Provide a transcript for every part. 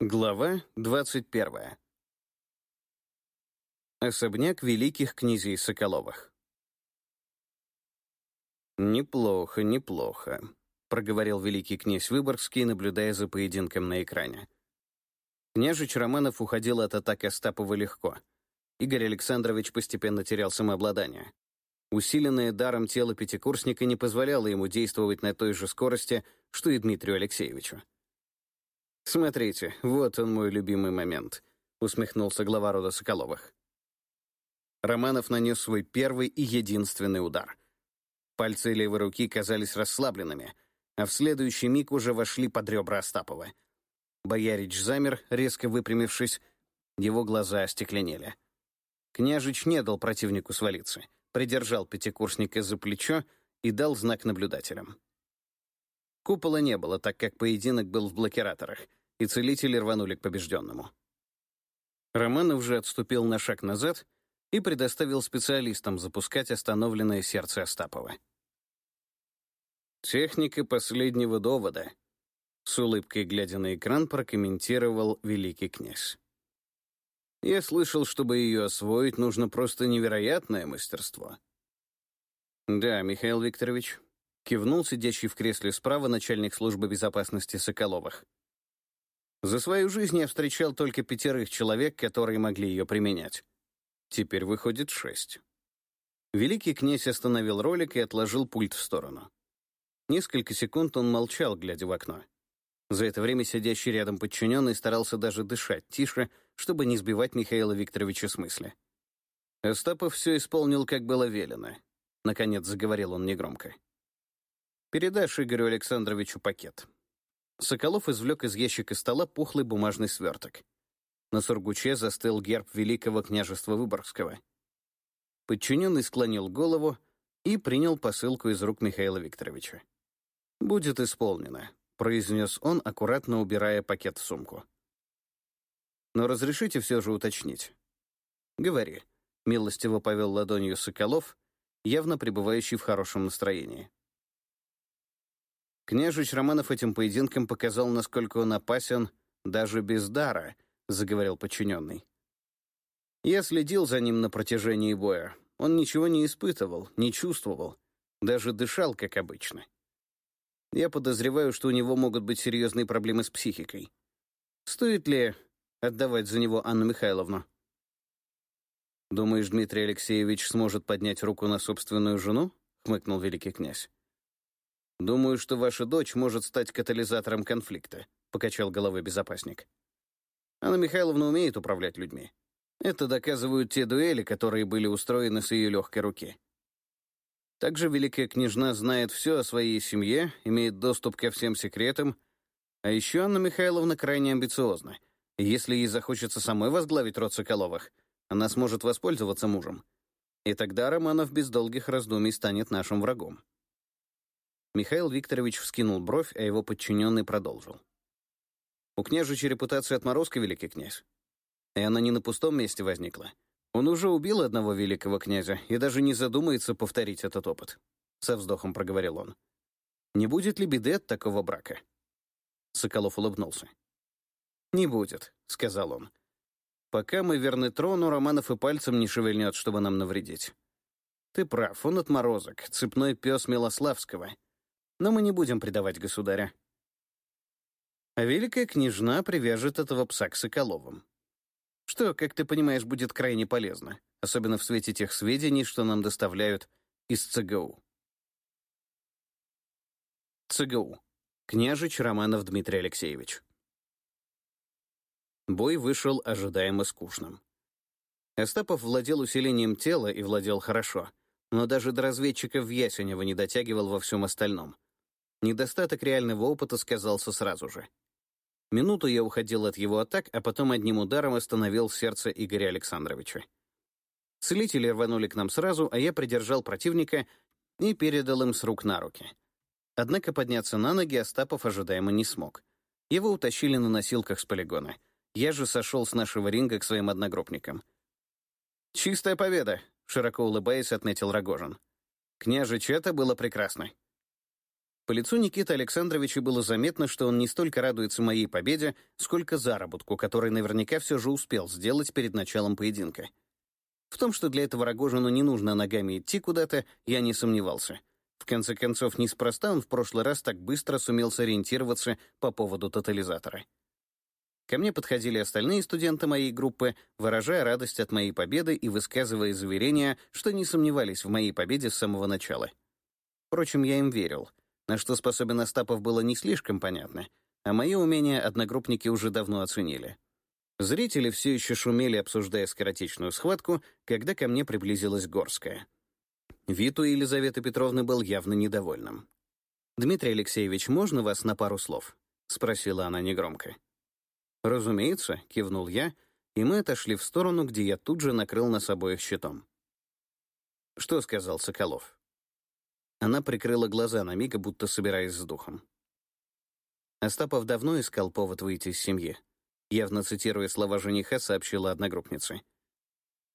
Глава 21. Особняк великих князей Соколовых. «Неплохо, неплохо», — проговорил великий князь Выборгский, наблюдая за поединком на экране. Княжич Романов уходил от атак Остапова легко. Игорь Александрович постепенно терял самообладание. Усиленное даром тело пятикурсника не позволяло ему действовать на той же скорости, что и Дмитрию Алексеевичу. «Смотрите, вот он мой любимый момент», — усмехнулся глава рода Соколовых. Романов нанес свой первый и единственный удар. Пальцы левой руки казались расслабленными, а в следующий миг уже вошли под ребра Остапова. Боярич замер, резко выпрямившись, его глаза остекленели. Княжич не дал противнику свалиться, придержал пятикурсника за плечо и дал знак наблюдателям. Купола не было, так как поединок был в блокираторах, и целители рванули к побежденному. Романов же отступил на шаг назад и предоставил специалистам запускать остановленное сердце Остапова. «Техника последнего довода», — с улыбкой глядя на экран прокомментировал великий князь. «Я слышал, чтобы ее освоить, нужно просто невероятное мастерство». «Да, Михаил Викторович», Кивнул сидящий в кресле справа начальник службы безопасности Соколовых. За свою жизнь я встречал только пятерых человек, которые могли ее применять. Теперь выходит шесть. Великий князь остановил ролик и отложил пульт в сторону. Несколько секунд он молчал, глядя в окно. За это время сидящий рядом подчиненный старался даже дышать тише, чтобы не сбивать Михаила Викторовича с мысли. Остапов все исполнил, как было велено. Наконец заговорил он негромко. Передашь Игорю Александровичу пакет». Соколов извлек из ящика стола пухлый бумажный сверток. На сургуче застыл герб Великого княжества Выборгского. Подчиненный склонил голову и принял посылку из рук Михаила Викторовича. «Будет исполнено», — произнес он, аккуратно убирая пакет в сумку. «Но разрешите все же уточнить». «Говори», — милостиво повел ладонью Соколов, явно пребывающий в хорошем настроении. Княжич Романов этим поединком показал, насколько он опасен даже без дара, заговорил подчиненный. Я следил за ним на протяжении боя. Он ничего не испытывал, не чувствовал, даже дышал, как обычно. Я подозреваю, что у него могут быть серьезные проблемы с психикой. Стоит ли отдавать за него Анну Михайловну? «Думаешь, Дмитрий Алексеевич сможет поднять руку на собственную жену?» — хмыкнул великий князь. «Думаю, что ваша дочь может стать катализатором конфликта», — покачал головой безопасник. «Анна Михайловна умеет управлять людьми. Это доказывают те дуэли, которые были устроены с ее легкой руки. Также Великая Княжна знает все о своей семье, имеет доступ ко всем секретам, а еще Анна Михайловна крайне амбициозна. Если ей захочется самой возглавить род Соколовых, она сможет воспользоваться мужем. И тогда Романов без долгих раздумий станет нашим врагом. Михаил Викторович вскинул бровь, а его подчиненный продолжил. «У княжича репутация отморозка, великий князь. И она не на пустом месте возникла. Он уже убил одного великого князя и даже не задумается повторить этот опыт», — со вздохом проговорил он. «Не будет ли беды от такого брака?» Соколов улыбнулся. «Не будет», — сказал он. «Пока мы верны трону, Романов и пальцем не шевельнет, чтобы нам навредить. Ты прав, он отморозок, цепной пес Милославского, но мы не будем предавать государя. А великая княжна привяжет этого пса к Соколовым. Что, как ты понимаешь, будет крайне полезно, особенно в свете тех сведений, что нам доставляют из ЦГУ. ЦГУ. Княжич Романов Дмитрий Алексеевич. Бой вышел ожидаемо скучным. Остапов владел усилением тела и владел хорошо, но даже до разведчиков Ясенева не дотягивал во всем остальном. Недостаток реального опыта сказался сразу же. Минуту я уходил от его атак, а потом одним ударом остановил сердце Игоря Александровича. Целители рванули к нам сразу, а я придержал противника и передал им с рук на руки. Однако подняться на ноги Остапов ожидаемо не смог. Его утащили на носилках с полигона. Я же сошел с нашего ринга к своим одногруппникам. «Чистая победа!» — широко улыбаясь, отметил Рогожин. «Княжич, это было прекрасно. По лицу Никиты Александровича было заметно, что он не столько радуется моей победе, сколько заработку, который наверняка все же успел сделать перед началом поединка. В том, что для этого Рогожину не нужно ногами идти куда-то, я не сомневался. В конце концов, неспроста он в прошлый раз так быстро сумел сориентироваться по поводу тотализатора. Ко мне подходили остальные студенты моей группы, выражая радость от моей победы и высказывая заверения, что не сомневались в моей победе с самого начала. Впрочем, я им верил. На что способен Остапов было не слишком понятно, а мои умения одногруппники уже давно оценили. Зрители все еще шумели, обсуждая скоротечную схватку, когда ко мне приблизилась Горская. Вид у Елизаветы Петровны был явно недовольным. «Дмитрий Алексеевич, можно вас на пару слов?» — спросила она негромко. «Разумеется», — кивнул я, и мы отошли в сторону, где я тут же накрыл нас обоих щитом. «Что сказал Соколов?» Она прикрыла глаза на миг, будто собираясь с духом. Остапов давно искал повод выйти из семьи. Явно цитируя слова жениха, сообщила одногруппница.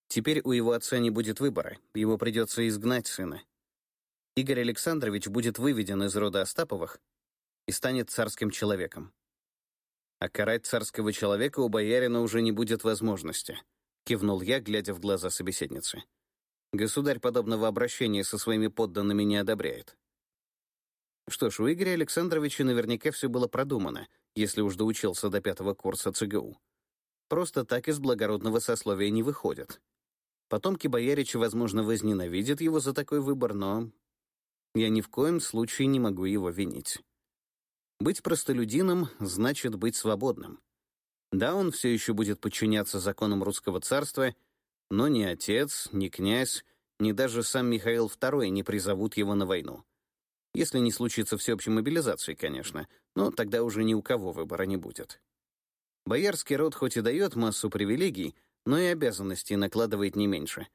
Теперь у его отца не будет выбора, его придется изгнать сына. Игорь Александрович будет выведен из рода Остаповых и станет царским человеком. А карать царского человека у боярина уже не будет возможности, кивнул я, глядя в глаза собеседницы. Государь подобного обращения со своими подданными не одобряет. Что ж, у Игоря Александровича наверняка все было продумано, если уж доучился до пятого курса ЦГУ. Просто так из благородного сословия не выходят. Потомки боярича, возможно, возненавидят его за такой выбор, но я ни в коем случае не могу его винить. Быть простолюдином значит быть свободным. Да, он все еще будет подчиняться законам русского царства, но ни отец, ни князь, ни даже сам Михаил II не призовут его на войну. Если не случится всеобщей мобилизации, конечно, но тогда уже ни у кого выбора не будет. Боярский род хоть и дает массу привилегий, но и обязанностей накладывает не меньше.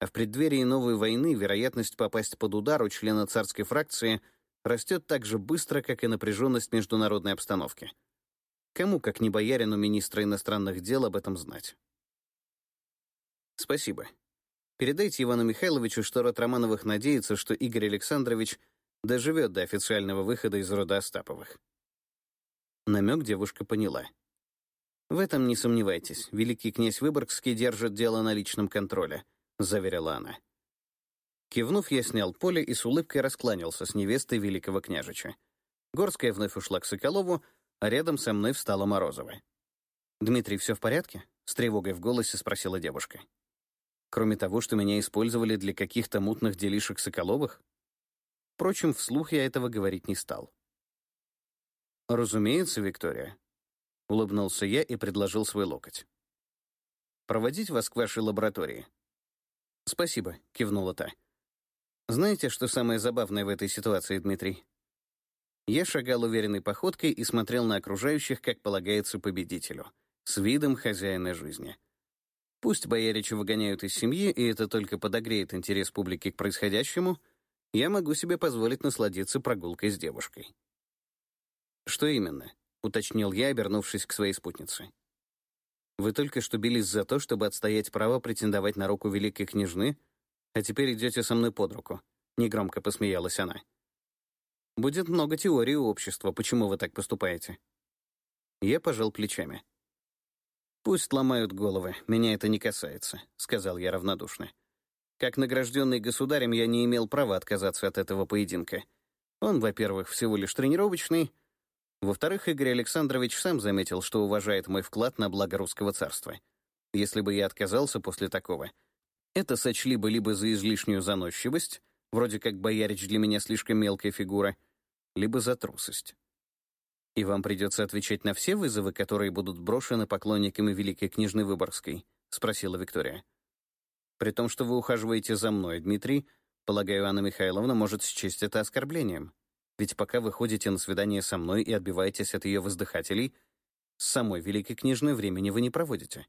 А в преддверии новой войны вероятность попасть под удар у члена царской фракции растет так же быстро, как и напряженность международной обстановки. Кому, как не боярину министра иностранных дел, об этом знать? Спасибо. Передайте Ивану Михайловичу, что род Романовых надеется, что Игорь Александрович доживет до официального выхода из рода Остаповых. Намек девушка поняла. «В этом не сомневайтесь. Великий князь Выборгский держит дело на личном контроле», — заверила она. Кивнув, я снял поле и с улыбкой раскланялся с невестой великого княжича. Горская вновь ушла к Соколову, а рядом со мной встала Морозова. «Дмитрий, все в порядке?» — с тревогой в голосе спросила девушка. «Кроме того, что меня использовали для каких-то мутных делишек Соколовых?» Впрочем, вслух я этого говорить не стал. «Разумеется, Виктория», Улыбнулся я и предложил свой локоть. «Проводить вас к вашей лаборатории?» «Спасибо», — кивнула та. «Знаете, что самое забавное в этой ситуации, Дмитрий?» Я шагал уверенной походкой и смотрел на окружающих, как полагается победителю, с видом хозяина жизни. Пусть Боярича выгоняют из семьи, и это только подогреет интерес публики к происходящему, я могу себе позволить насладиться прогулкой с девушкой. Что именно? — уточнил я, обернувшись к своей спутнице. «Вы только что бились за то, чтобы отстоять право претендовать на руку великой княжны, а теперь идете со мной под руку», — негромко посмеялась она. «Будет много теорий у общества, почему вы так поступаете». Я пожал плечами. «Пусть ломают головы, меня это не касается», — сказал я равнодушно. Как награжденный государем, я не имел права отказаться от этого поединка. Он, во-первых, всего лишь тренировочный, во-вторых, Игорь Александрович сам заметил, что уважает мой вклад на благо русского царства. Если бы я отказался после такого, это сочли бы либо за излишнюю заносчивость, вроде как боярич для меня слишком мелкая фигура, либо за трусость. «И вам придется отвечать на все вызовы, которые будут брошены поклонниками великой княжны Выборгской?» — спросила Виктория. «При том, что вы ухаживаете за мной, Дмитрий, полагаю, Анна Михайловна может счесть это оскорблением». Ведь пока вы ходите на свидание со мной и отбиваетесь от ее воздыхателей, с самой великой княжной времени вы не проводите.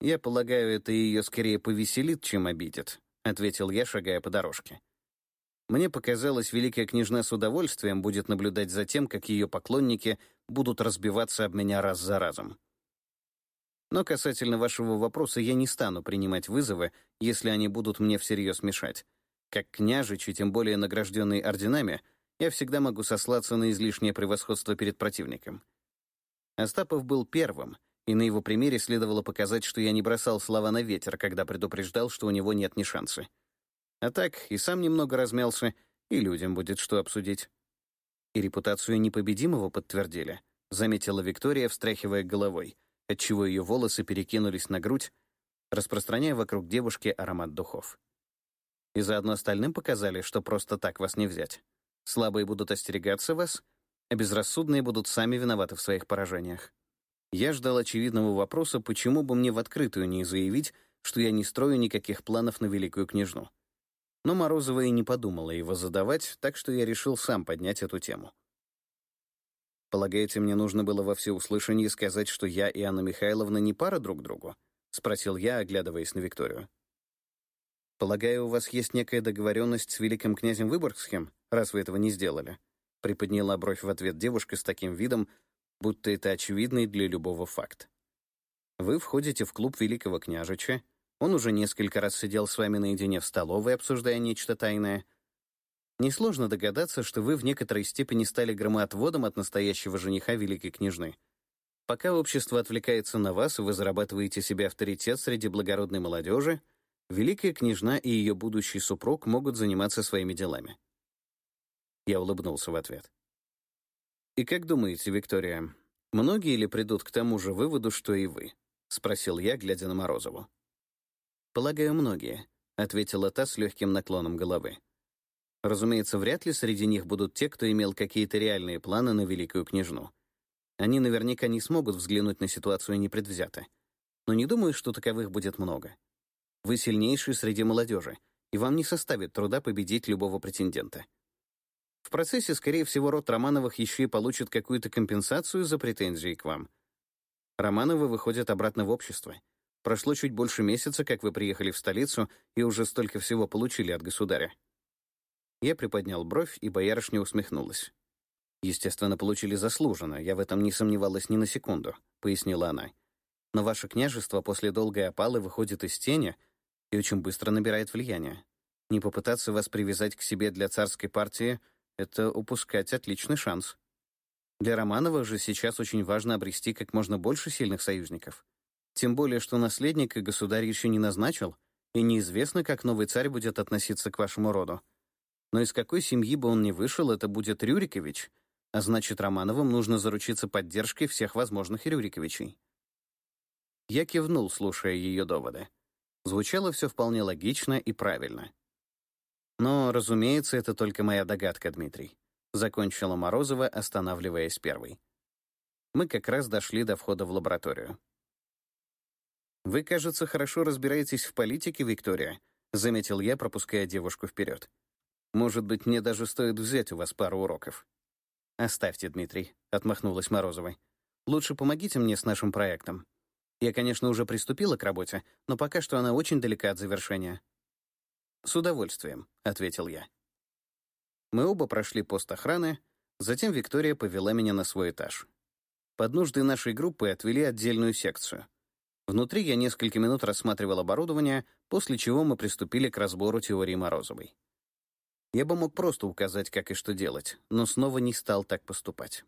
«Я полагаю, это ее скорее повеселит, чем обидит», — ответил я, шагая по дорожке. Мне показалось, великая княжна с удовольствием будет наблюдать за тем, как ее поклонники будут разбиваться об меня раз за разом. Но касательно вашего вопроса, я не стану принимать вызовы, если они будут мне всерьез мешать. Как княжич, и тем более награжденный орденами — я всегда могу сослаться на излишнее превосходство перед противником. Остапов был первым, и на его примере следовало показать, что я не бросал слова на ветер, когда предупреждал, что у него нет ни шанса. А так и сам немного размялся, и людям будет что обсудить. И репутацию непобедимого подтвердили, заметила Виктория, встряхивая головой, отчего ее волосы перекинулись на грудь, распространяя вокруг девушки аромат духов. И заодно остальным показали, что просто так вас не взять. Слабые будут остерегаться вас, а безрассудные будут сами виноваты в своих поражениях. Я ждал очевидного вопроса, почему бы мне в открытую не заявить, что я не строю никаких планов на великую княжну. Но Морозова и не подумала его задавать, так что я решил сам поднять эту тему. «Полагаете, мне нужно было во всеуслышание сказать, что я и Анна Михайловна не пара друг другу?» — спросил я, оглядываясь на Викторию. «Полагаю, у вас есть некая договоренность с великим князем Выборгским, раз вы этого не сделали?» Приподняла бровь в ответ девушка с таким видом, будто это очевидный для любого факт. Вы входите в клуб великого княжича, он уже несколько раз сидел с вами наедине в столовой, обсуждая нечто тайное. Несложно догадаться, что вы в некоторой степени стали громоотводом от настоящего жениха великой княжны. Пока общество отвлекается на вас, и вы зарабатываете себе авторитет среди благородной молодежи, великая княжна и ее будущий супруг могут заниматься своими делами. Я улыбнулся в ответ. «И как думаете, Виктория, многие ли придут к тому же выводу, что и вы?» — спросил я, глядя на Морозову. «Полагаю, многие», — ответила та с легким наклоном головы. Разумеется, вряд ли среди них будут те, кто имел какие-то реальные планы на великую княжну. Они наверняка не смогут взглянуть на ситуацию непредвзято. Но не думаю, что таковых будет много. Вы сильнейший среди молодежи, и вам не составит труда победить любого претендента. В процессе, скорее всего, род Романовых еще и получит какую-то компенсацию за претензии к вам. Романовы выходят обратно в общество. Прошло чуть больше месяца, как вы приехали в столицу, и уже столько всего получили от государя. Я приподнял бровь, и боярышня усмехнулась. «Естественно, получили заслуженно, я в этом не сомневалась ни на секунду», — пояснила она. «Но ваше княжество после долгой опалы выходит из тени и очень быстро набирает влияние. Не попытаться вас привязать к себе для царской партии — это упускать отличный шанс. Для Романова же сейчас очень важно обрести как можно больше сильных союзников. Тем более, что наследника государь еще не назначил, и неизвестно, как новый царь будет относиться к вашему роду. Но из какой семьи бы он ни вышел, это будет Рюрикович, а значит, Романовым нужно заручиться поддержкой всех возможных Рюриковичей. Я кивнул, слушая ее доводы. Звучало все вполне логично и правильно. Но, разумеется, это только моя догадка, Дмитрий. Закончила Морозова, останавливаясь первой. Мы как раз дошли до входа в лабораторию. «Вы, кажется, хорошо разбираетесь в политике, Виктория», — заметил я, пропуская девушку вперед. «Может быть, мне даже стоит взять у вас пару уроков». «Оставьте, Дмитрий», — отмахнулась Морозова. «Лучше помогите мне с нашим проектом. Я, конечно, уже приступила к работе, но пока что она очень далека от завершения. «С удовольствием», — ответил я. Мы оба прошли пост охраны, затем Виктория повела меня на свой этаж. Под нужды нашей группы отвели отдельную секцию. Внутри я несколько минут рассматривал оборудование, после чего мы приступили к разбору теории Морозовой. Я бы мог просто указать, как и что делать, но снова не стал так поступать.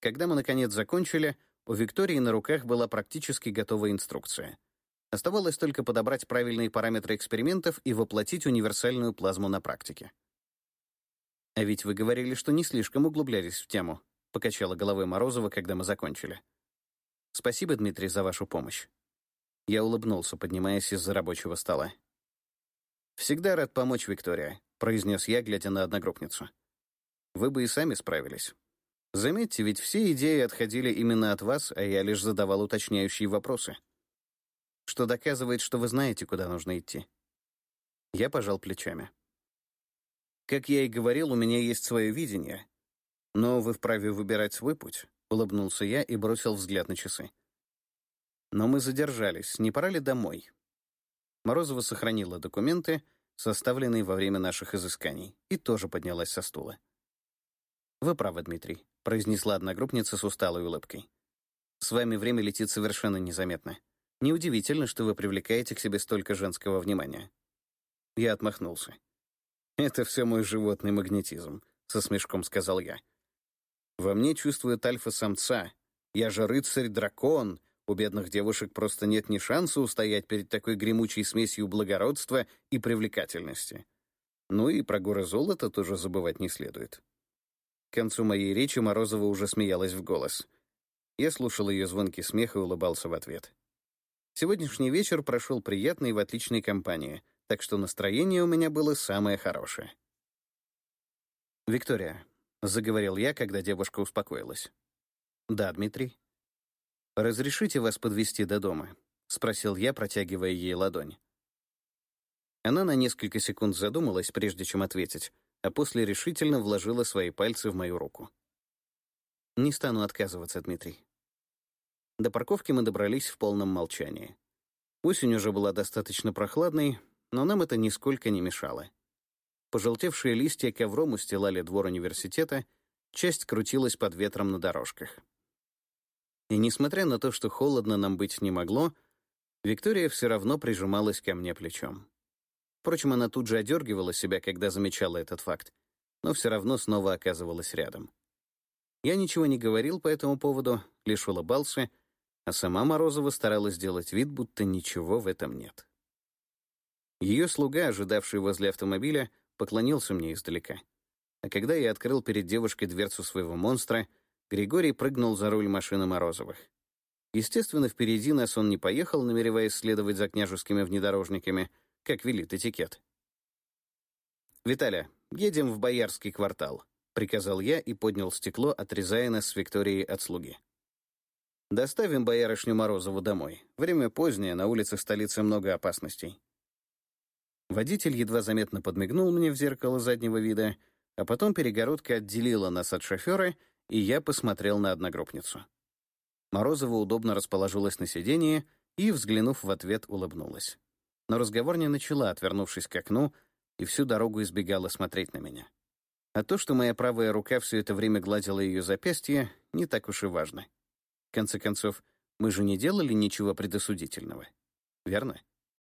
Когда мы, наконец, закончили, у Виктории на руках была практически готовая инструкция. Оставалось только подобрать правильные параметры экспериментов и воплотить универсальную плазму на практике. «А ведь вы говорили, что не слишком углублялись в тему», — покачала головой Морозова, когда мы закончили. «Спасибо, Дмитрий, за вашу помощь». Я улыбнулся, поднимаясь из-за рабочего стола. «Всегда рад помочь, Виктория», — произнес я, глядя на одногруппницу. «Вы бы и сами справились. Заметьте, ведь все идеи отходили именно от вас, а я лишь задавал уточняющие вопросы» что доказывает, что вы знаете, куда нужно идти. Я пожал плечами. Как я и говорил, у меня есть свое видение, но вы вправе выбирать свой путь, улыбнулся я и бросил взгляд на часы. Но мы задержались, не пора ли домой? Морозова сохранила документы, составленные во время наших изысканий, и тоже поднялась со стула. «Вы правы, Дмитрий», — произнесла одногруппница с усталой улыбкой. «С вами время летит совершенно незаметно. Неудивительно, что вы привлекаете к себе столько женского внимания. Я отмахнулся. Это все мой животный магнетизм, со смешком сказал я. «Во мне чувствует альфа-самца. Я же рыцарь-дракон. У бедных девушек просто нет ни шанса устоять перед такой гремучей смесью благородства и привлекательности. Ну и про горы золота тоже забывать не следует». К концу моей речи Морозова уже смеялась в голос. Я слушал ее звонкий смех и улыбался в ответ. Сегодняшний вечер прошел приятно и в отличной компании, так что настроение у меня было самое хорошее. «Виктория», — заговорил я, когда девушка успокоилась. «Да, Дмитрий». «Разрешите вас подвести до дома?» — спросил я, протягивая ей ладонь. Она на несколько секунд задумалась, прежде чем ответить, а после решительно вложила свои пальцы в мою руку. «Не стану отказываться, Дмитрий. До парковки мы добрались в полном молчании. Осень уже была достаточно прохладной, но нам это нисколько не мешало. Пожелтевшие листья ковром устилали двор университета, часть крутилась под ветром на дорожках. И несмотря на то, что холодно нам быть не могло, Виктория все равно прижималась ко мне плечом. Впрочем, она тут же одергивала себя, когда замечала этот факт, но все равно снова оказывалась рядом. Я ничего не говорил по этому поводу, лишь улыбался — а сама Морозова старалась сделать вид, будто ничего в этом нет. Ее слуга, ожидавший возле автомобиля, поклонился мне издалека. А когда я открыл перед девушкой дверцу своего монстра, Григорий прыгнул за руль машины Морозовых. Естественно, впереди нас он не поехал, намереваясь следовать за княжескими внедорожниками, как велит этикет. «Виталя, едем в Боярский квартал», — приказал я и поднял стекло, отрезая нас с Викторией от слуги. Доставим боярышню Морозову домой. Время позднее, на улицах столицы много опасностей. Водитель едва заметно подмигнул мне в зеркало заднего вида, а потом перегородка отделила нас от шофера, и я посмотрел на одногруппницу. Морозова удобно расположилась на сиденье и, взглянув в ответ, улыбнулась. Но разговор не начала, отвернувшись к окну, и всю дорогу избегала смотреть на меня. А то, что моя правая рука все это время гладила ее запястье, не так уж и важно. В конце концов, мы же не делали ничего предосудительного. Верно?